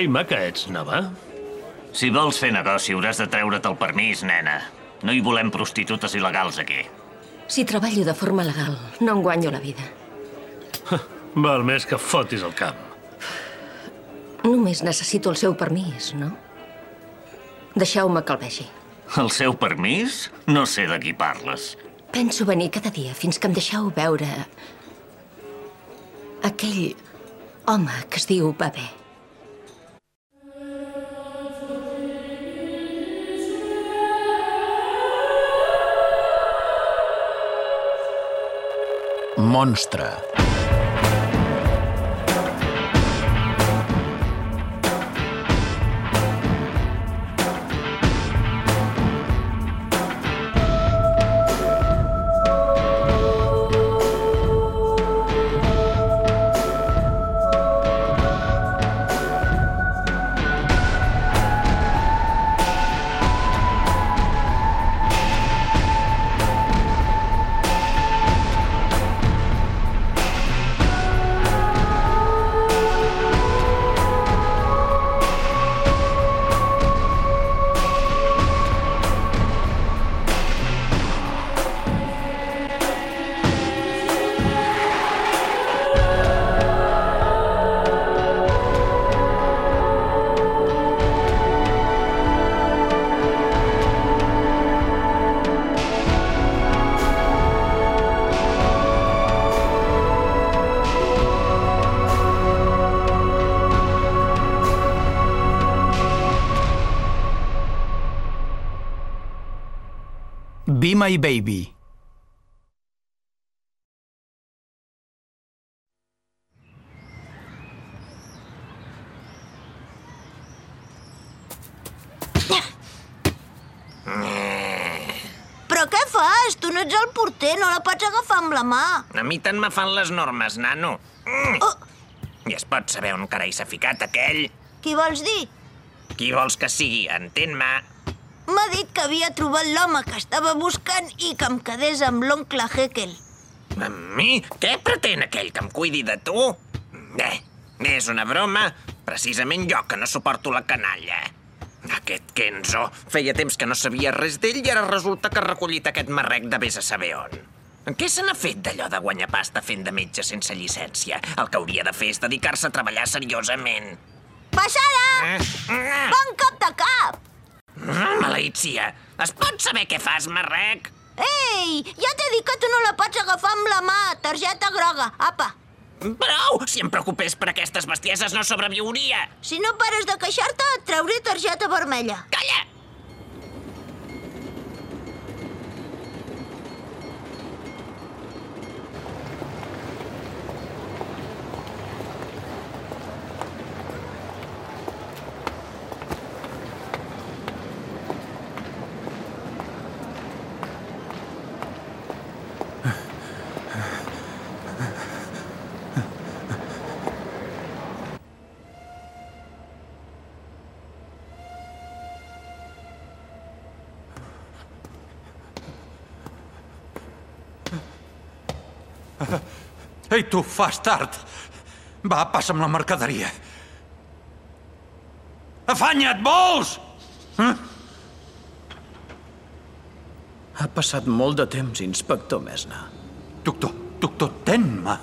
Ei, maca, ets nova? Si vols fer negoci, hauràs de treure't el permís, nena. No hi volem prostitutes il·legals aquí. Si treballo de forma legal, no em guanyo la vida. Val més que fotis el camp. Només necessito el seu permís, no? Deixeu-me que el vegi. El seu permís? No sé de qui parles. Penso venir cada dia fins que em deixeu veure... aquell home que es diu Bebé. Monstre. Be My Baby. Però què fas? Tu no ets el porter, no la pots agafar amb la mà. A mi tant me fan les normes, nano. Mm. Oh. I es pot saber on carai s'ha ficat aquell? Qui vols dir? Qui vols que sigui? Entén-me. M'ha dit que havia trobat l'home que estava buscant i que em quedés amb l'oncle Heckel. Amb mi? Què pretén aquell que em cuidi de tu? Eh, és una broma. Precisament jo, que no suporto la canalla. Aquest Kenzo. Feia temps que no sabia res d'ell i ara resulta que ha recollit aquest marrec de vés a saber on. Què se n'ha fet d'allò de guanyar pasta fent de metge sense llicència? El que hauria de fer és dedicar-se a treballar seriosament. Passada! Eh? Bon cop de cap! Mm, Maleïtzia! Es pot saber què fas, marrec? Ei, ja t'he dit que tu no la pots agafar amb la mà. Targeta groga, apa. Prou! Si em preocupés per aquestes bestieses no sobreviuria! Si no pares de queixar-te, et trauré targeta vermella. Calla! Ei, tu, fas tard. Va, passa'm la mercaderia. Afanya't, vols? Eh? Ha passat molt de temps, inspector Mesna. Doctor, doctor, ten-me.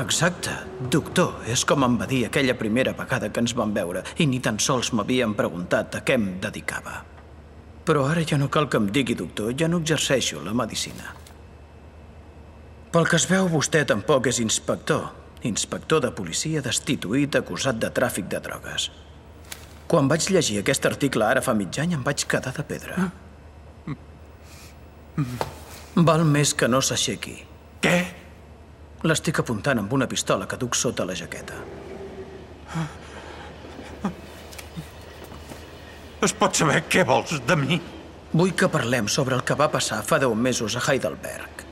Exacte, doctor, és com em va dir aquella primera vegada que ens vam veure i ni tan sols m'havien preguntat a què em dedicava. Però ara ja no cal que em digui doctor, ja no exerceixo la medicina. Pel que es veu, vostè tampoc és inspector. Inspector de policia destituït acusat de tràfic de drogues. Quan vaig llegir aquest article ara fa mig any em vaig quedar de pedra. Val més que no s'aixequi. Què? L'estic apuntant amb una pistola que duc sota la jaqueta. Es pot saber què vols de mi? Vull que parlem sobre el que va passar fa deu mesos a Heidelberg.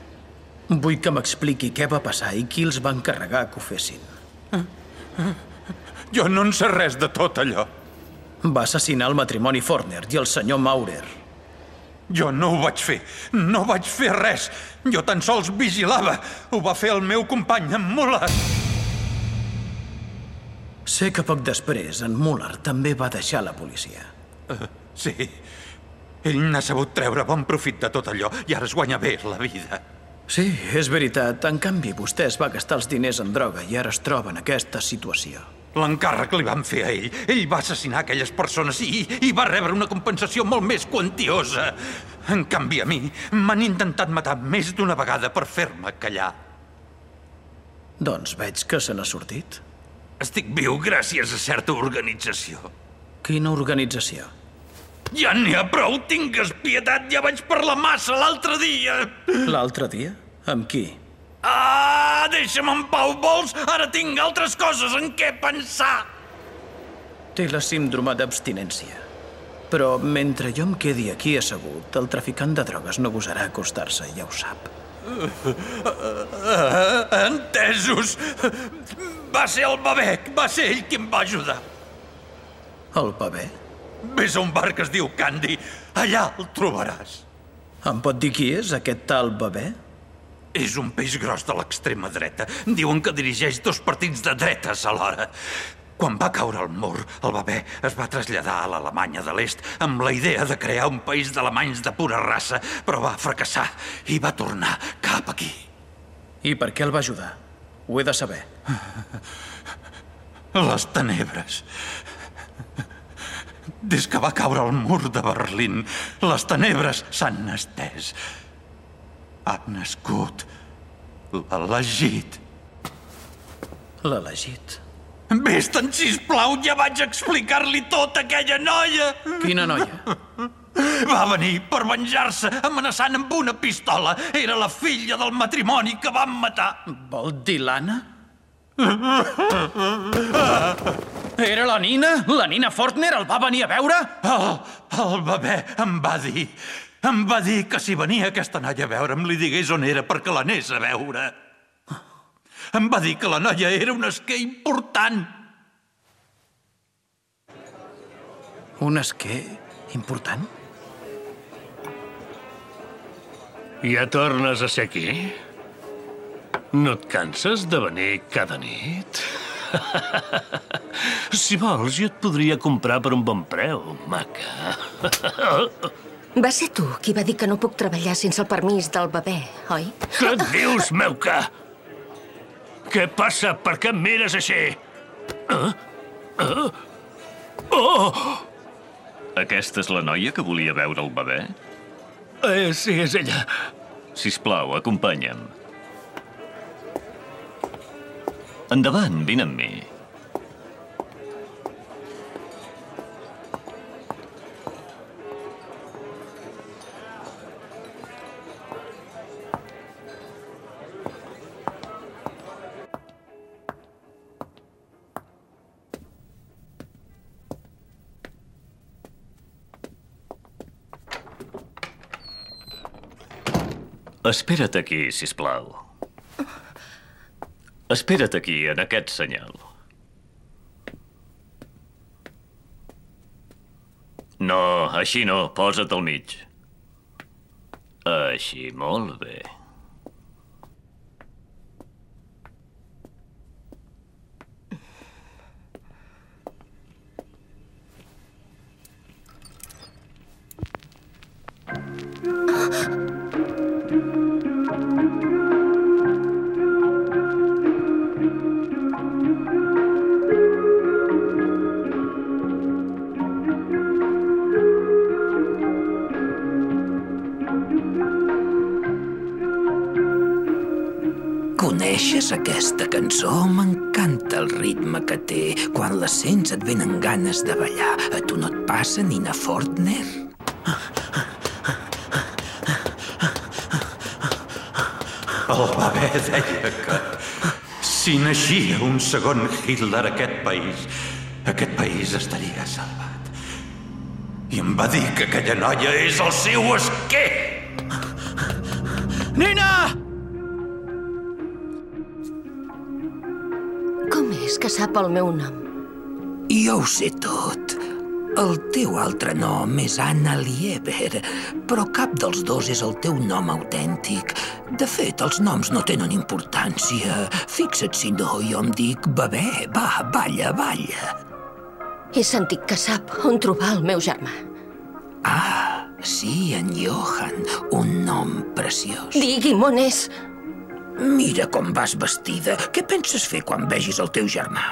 Vull que m'expliqui què va passar i qui els va encarregar que ho fessin. Jo no en sé res de tot allò. Va assassinar el matrimoni Forner i el senyor Maurer. Jo no ho vaig fer. No vaig fer res. Jo tan sols vigilava. Ho va fer el meu company amb mula. Sé que poc després en Muller també va deixar la policia. Sí. Ell n'ha sabut treure bon profit de tot allò i ara es guanya bé la vida. Sí, és veritat. En canvi, vostè es va gastar els diners en droga i ara es troba en aquesta situació. L'encàrrec li van fer a ell. Ell va assassinar aquelles persones i, i va rebre una compensació molt més quantiosa. En canvi, a mi m'han intentat matar més d'una vegada per fer-me callar. Doncs veig que se n'ha sortit. Estic viu gràcies a certa organització. Quina organització? Ja n'hi ha prou, tingues pietat, ja vaig parlar massa l'altre dia. L'altre dia? Amb qui? Ah, deixa'm en pau, vols? Ara tinc altres coses en què pensar. Té la síndrome d'abstinència. Però mentre jo em quedi aquí assegut, el traficant de drogues no gosarà acostar-se, ja ho sap. Entesos. Va ser el Babec, va ser ell qui em va ajudar. El paper? Ves a un bar que es diu Candy. Allà el trobaràs. Em pot dir qui és, aquest tal bebè? És un peix gros de l'extrema dreta. Diuen que dirigeix dos partits de dretes alhora. Quan va caure el mur, el bebè es va traslladar a l'Alemanya de l'Est amb la idea de crear un país d'alemanys de pura raça, però va fracassar i va tornar cap aquí. I per què el va ajudar? Ho he de saber. Les tenebres. Des que va caure el mur de Berlín, les tenebres s'han estès. Ha nascut l'elegit. L'elegit. Vés-te'n, sisplau, ja vaig explicar-li tot a aquella noia. Quina noia? Va venir per venjar-se, amenaçant amb una pistola. Era la filla del matrimoni que van matar. Vol dir l'Anna? Era la Nina? La Nina Fortner el va venir a veure? El, el bebè em va dir... Em va dir que si venia aquesta noia a veure'm li digués on era perquè l'anés a veure. Em va dir que la noia era un esquer important. Un esquer important? Ja tornes a ser aquí? No et canses de venir cada nit? si vols, jo et podria comprar per un bon preu, maca. Va ser tu qui va dir que no puc treballar sense el permís del bebè, oi? Què et dius, Meuca? Què passa? Per què em mires així? Ah? Ah? Oh! Aquesta és la noia que volia veure el bebè? Eh, sí, és ella. Sisplau, acompanya'm. Endavant, vine amb mi. Espera't aquí, si plau. Espera't aquí, en aquest senyal. No, així no. Posa't al mig. Així, molt bé. Cançó? M'encanta el ritme que té. Quan la sents et venen ganes de ballar. A tu no et passa, Nina Fortner? El bebè deia que si naixia un segon Hitler a aquest país, aquest país estaria salvat. I em va dir que aquella noia és el seu esquer. Nina! Que sap el meu nom? Jo ho sé tot. El teu altre nom és Anna Lieber, però cap dels dos és el teu nom autèntic. De fet, els noms no tenen importància. Fixa't si no, jo em dic Bebè. Va, balla, balla. He sentit que sap on trobar el meu germà. Ah, sí, en Johan, un nom preciós. Digui'm on és. Mira com vas vestida. Què penses fer quan vegis el teu germà?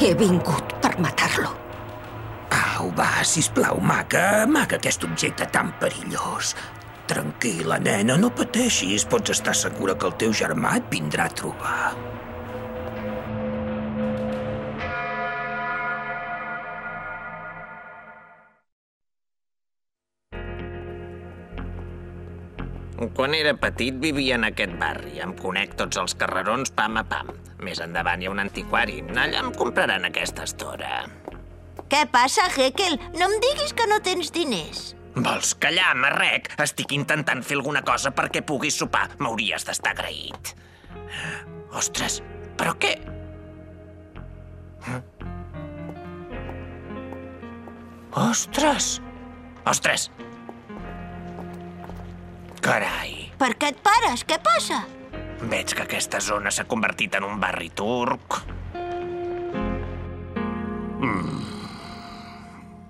He vingut per matar-lo. Au, va, sisplau, maca, maca aquest objecte tan perillós. Tranquil·la, nena, no pateixis. Pots estar segura que el teu germà et vindrà a trobar. Quan era petit vivia en aquest barri. Em conec tots els carrerons pam a pam. Més endavant hi ha un antiquari. Allà em compraran aquesta estora. Què passa, Hekel? No em diguis que no tens diners. Vols callar, marrec? Estic intentant fer alguna cosa perquè puguis sopar. M'hauries d'estar agraït. Ostres, però què? Ostres! Ostres! Carai, Per què et pares? Què passa? veig que aquesta zona s'ha convertit en un barri turc.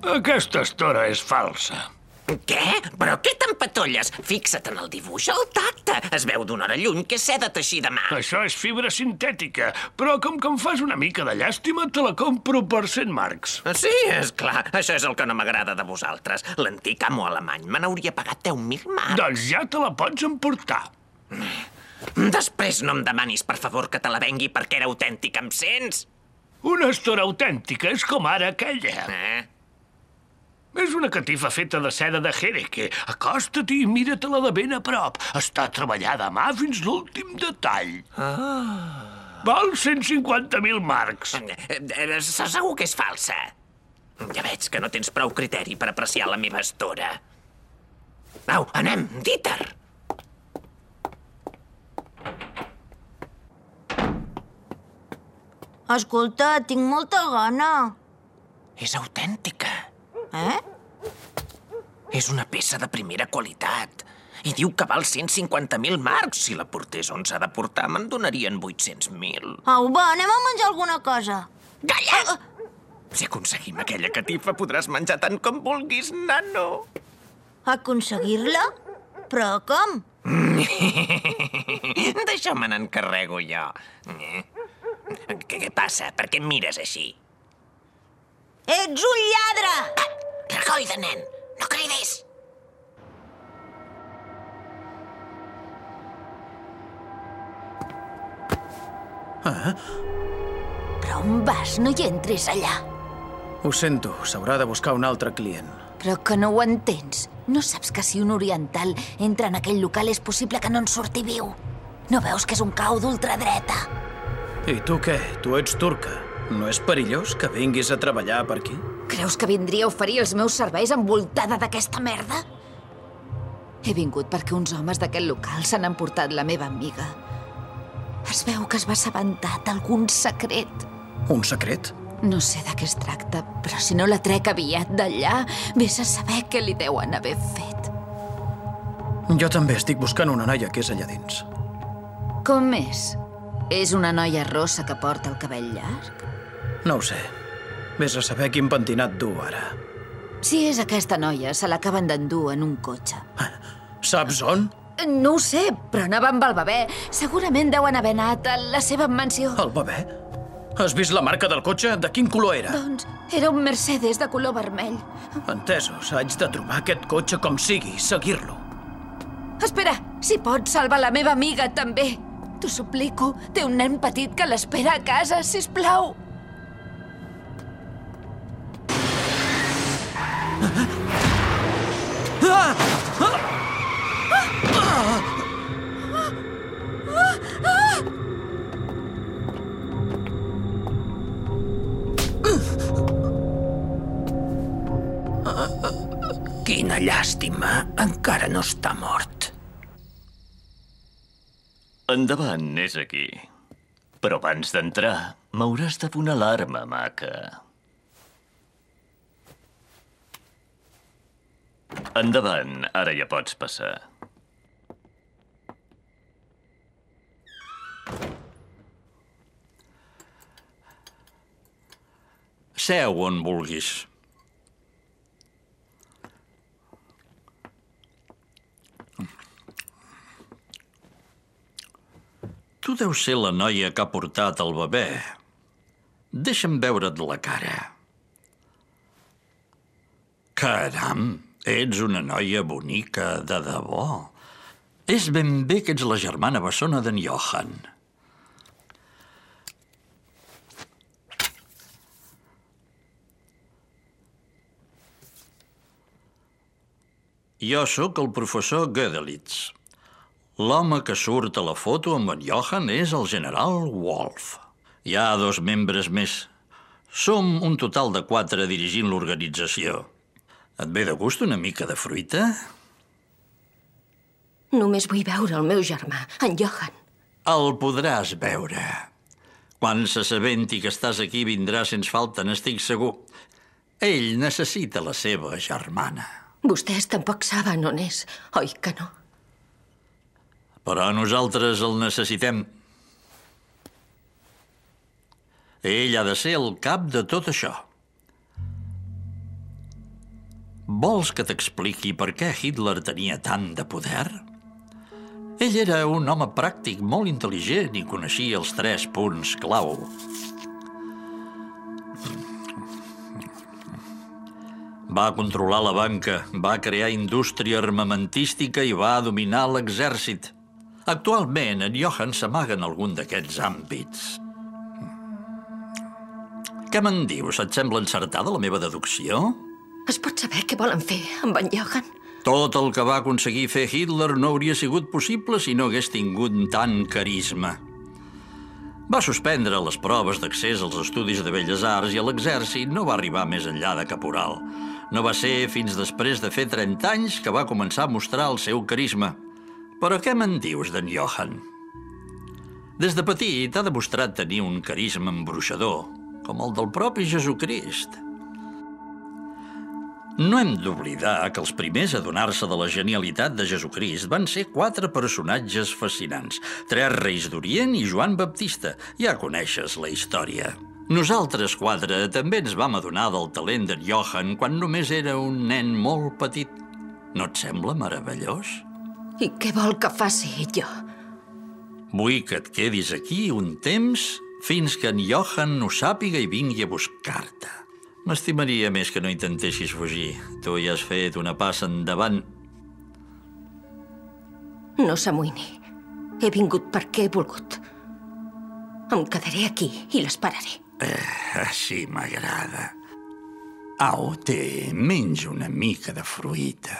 Aquesta estora és falsa. Què? Però què t'empatolles? Fixa't en el dibuix, el tacte. Es veu d'una hora lluny que és seda teixida a mà. Això és fibra sintètica, però com que em fas una mica de llàstima, te la compro per 100 marcs. Sí, és clar. Això és el que no m'agrada de vosaltres. L'antic amo alemany me n'hauria pagat 10.000 marcs. Doncs ja te la pots emportar. Després no em demanis, per favor, que te la vengui perquè era autèntic, em sents? Una estora autèntica és com ara aquella. Eh? És una catifa feta de seda de Jereke. Acosta-t'hi i mira-te-la de ben a prop. Està treballada a mà fins l'últim detall. Ah. Val 150.000 marcs. Eh, eh, Segur que és falsa. Ja veig que no tens prou criteri per apreciar la meva estora. Au, anem, Dieter! Escolta, tinc molta gana. És autèntica. Eh? És una peça de primera qualitat. I diu que val 150.000 marcs. Si la portés on s'ha de portar, me'n donarien 800.000. Au, va, anem a menjar alguna cosa. Calla! Si aconseguim aquella catifa, podràs menjar tant com vulguis, nano. Aconseguir-la? Però com? D'això me n'encarrego jo. Eh? Què, què passa? Per què em mires així? Ets un lladre! Recoida, nen! No cridis! Però on vas? No hi entris allà. Ho sento, s'haurà de buscar un altre client. Però que no ho entens. No saps que si un oriental entra en aquell local és possible que no en surti viu? No veus que és un cau d'ultradreta? I tu què? Tu ets turca. No és perillós que vinguis a treballar per aquí? Creus que vindria a oferir els meus serveis envoltada d'aquesta merda? He vingut perquè uns homes d'aquest local s'han emportat la meva amiga. Es veu que es va assabentar d'algun secret. Un secret? No sé de què es tracta, però si no la trec aviat d'allà, vés a saber què li deuen haver fet. Jo també estic buscant una noia que és allà dins. Com és? És una noia rossa que porta el cabell llarg? No ho sé. Vés a saber quin pentinat du ara. Si és aquesta noia, se l'acaben d'endur en un cotxe. Saps on? No ho sé, però anava amb el bebè. Segurament deuen haver anat a la seva mansió. El bebè? Has vist la marca del cotxe? De quin color era? Doncs era un Mercedes de color vermell. Entesos, haig de trobar aquest cotxe com sigui, seguir-lo. Espera, si pots, salva la meva amiga, també. T'ho suplico, té un nen petit que l'espera a casa, si plau. Quina llàstima, encara no està mort. Endavant, és aquí. Però abans d'entrar, M'hauràs posar l'arma, maca. Endavant, ara ja pots passar. Seu on vulguis. Tu deus ser la noia que ha portat el bebè. Deixa'm veure't la cara. Caram, ets una noia bonica de debò. És ben bé que ets la germana bessona d'en Johan. Jo sóc el professor Gödelitz. L'home que surt a la foto amb en Johan és el general Wolf. Hi ha dos membres més. Som un total de quatre dirigint l'organització. Et ve de gust una mica de fruita? Només vull veure el meu germà, en Johan. El podràs veure. Quan s'assabenti que estàs aquí vindrà sens falta, n'estic segur. Ell necessita la seva germana. Vostès tampoc saben on és, oi que no? Però nosaltres el necessitem. Ell ha de ser el cap de tot això. Vols que t'expliqui per què Hitler tenia tant de poder? Ell era un home pràctic, molt intel·ligent i coneixia els tres punts clau. Va controlar la banca, va crear indústria armamentística i va dominar l'exèrcit. Actualment, en Johan s'amaga en algun d'aquests àmbits. Què me'n dius? Et sembla encertada la meva deducció? Es pot saber què volen fer amb en Johan? Tot el que va aconseguir fer Hitler no hauria sigut possible si no hagués tingut tant carisma. Va suspendre les proves d'accés als estudis de Belles Arts i a l'exèrcit no va arribar més enllà de caporal. No va ser fins després de fer 30 anys que va començar a mostrar el seu carisma. Però què me'n dius d'en Johan? Des de petit ha demostrat tenir un carisma embruixador, com el del propi Jesucrist. No hem d'oblidar que els primers a donar-se de la genialitat de Jesucrist van ser quatre personatges fascinants, tres reis d'Orient i Joan Baptista. Ja coneixes la història. Nosaltres quatre també ens vam adonar del talent d'en Johan quan només era un nen molt petit. No et sembla meravellós? I què vol que faci jo? Vull que et quedis aquí un temps fins que en Johan no sàpiga i vingui a buscar-te. M'estimaria més que no intentessis fugir. Tu ja has fet una passa endavant. No s'amoïni. He vingut perquè he volgut. Em quedaré aquí i l'esperaré. Eh, així m'agrada. Au, té, menja una mica de fruita.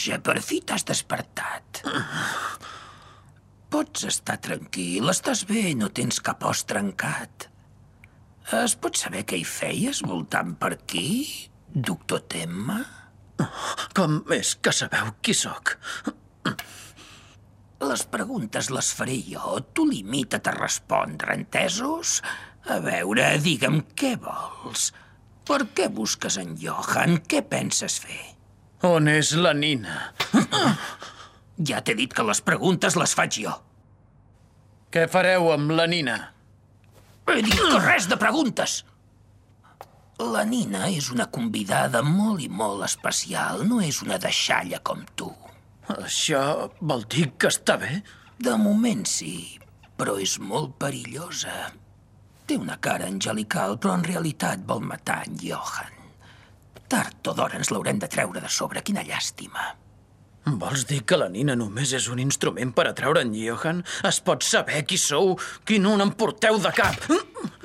Vaja, per fi t'has despertat. Pots estar tranquil, estàs bé, no tens cap os trencat. Es pot saber què hi feies voltant per aquí, doctor Temma? Com és que sabeu qui sóc? Les preguntes les faré jo. Tu limita't a respondre, entesos? A veure, digue'm què vols. Per què busques en Johan? Què penses fer? On és la Nina? Ja t'he dit que les preguntes les faig jo. Què fareu amb la Nina? He dit que res de preguntes. La Nina és una convidada molt i molt especial. No és una deixalla com tu. Això vol dir que està bé? De moment sí, però és molt perillosa. Té una cara angelical, però en realitat vol matar en Johan. Tard o d'hora ens l'haurem de treure de sobre. Quina llàstima. Vols dir que la Nina només és un instrument per atreure en Johan? Es pot saber qui sou? Qui no n'en porteu de cap?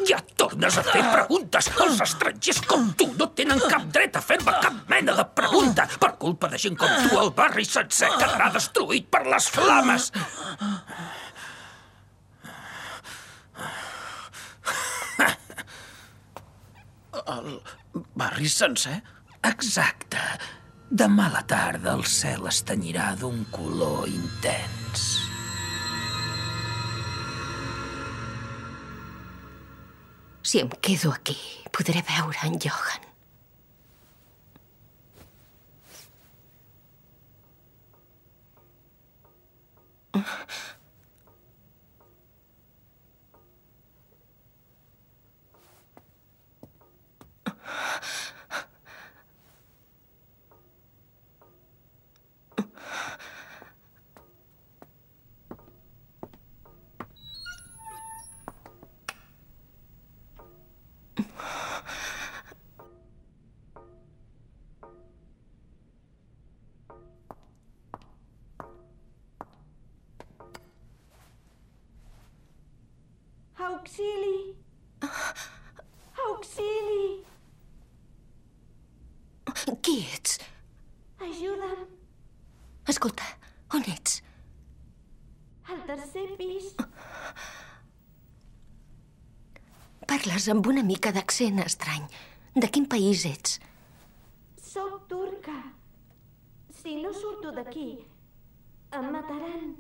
Ja tornes a fer preguntes! Els estrangers com tu no tenen cap dret a fer-me cap mena de pregunta! Per culpa de gent com tu, el barri sencer quedarà destruït per les flames! El barri sencer? Exacte. Demà a la tarda el cel es tenyirà d'un color intens. Si em quedo aquí, podré veure en Johan. Auxili! Auxili! Qui ets? Ajuda'm! Escolta, on ets? Al tercer pis. Parles amb una mica d'accent estrany. De quin país ets? Soc turca. Si no surto d'aquí, em mataran.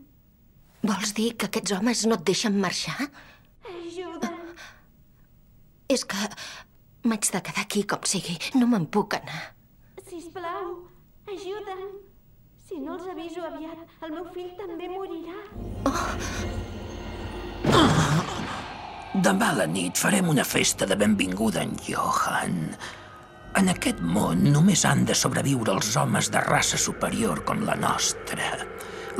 Vols dir que aquests homes no et deixen marxar? Ajuda'm. És que m'haig de quedar aquí com sigui. No me'n puc anar. Sisplau, ajuda'm. Si no els aviso aviat, el meu fill també morirà. Demà a la nit farem una festa de benvinguda en Johan. En aquest món només han de sobreviure els homes de raça superior com la nostra.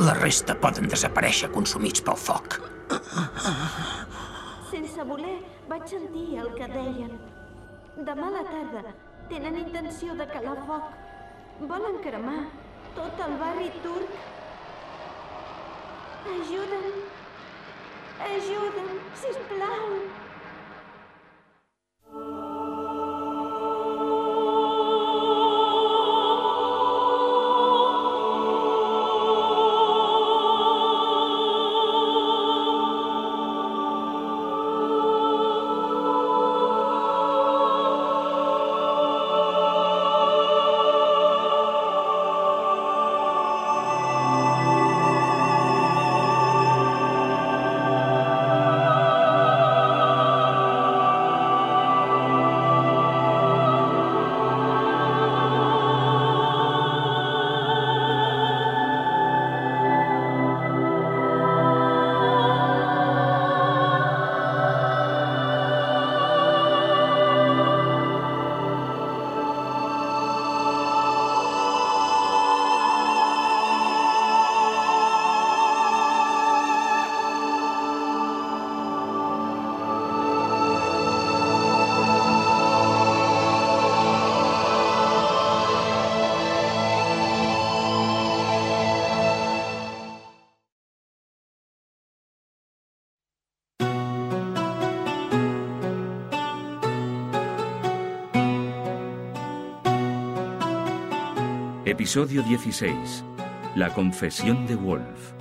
La resta poden desaparèixer consumits pel foc. Sense voler, vaig sentir el que deien. Demà a la tarda tenen intenció de calar foc. Volen cremar tot el barri turc. Ajuda'm. Ajuda'm, sisplau. Episodio 16. La confesión de Wolf.